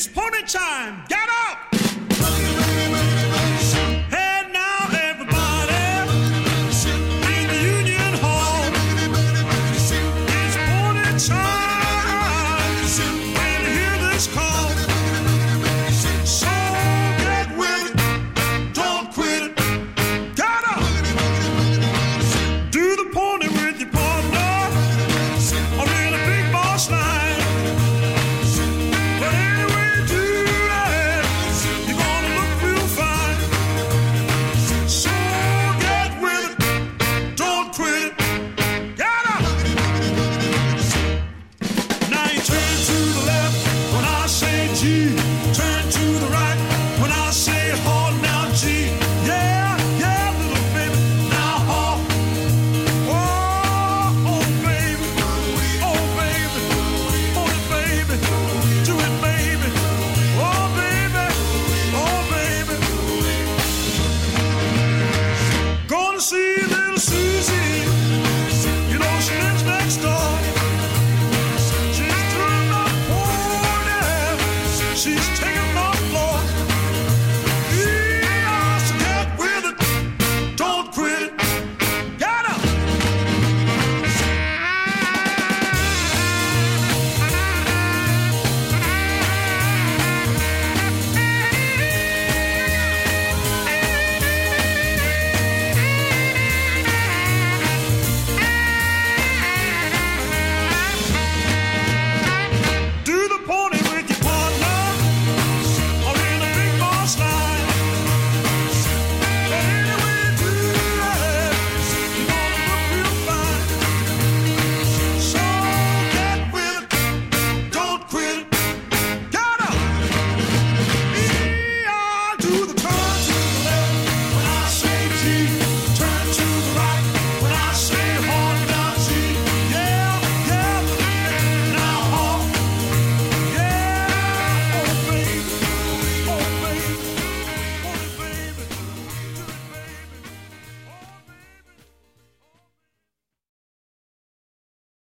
It's pony time. Get up. tu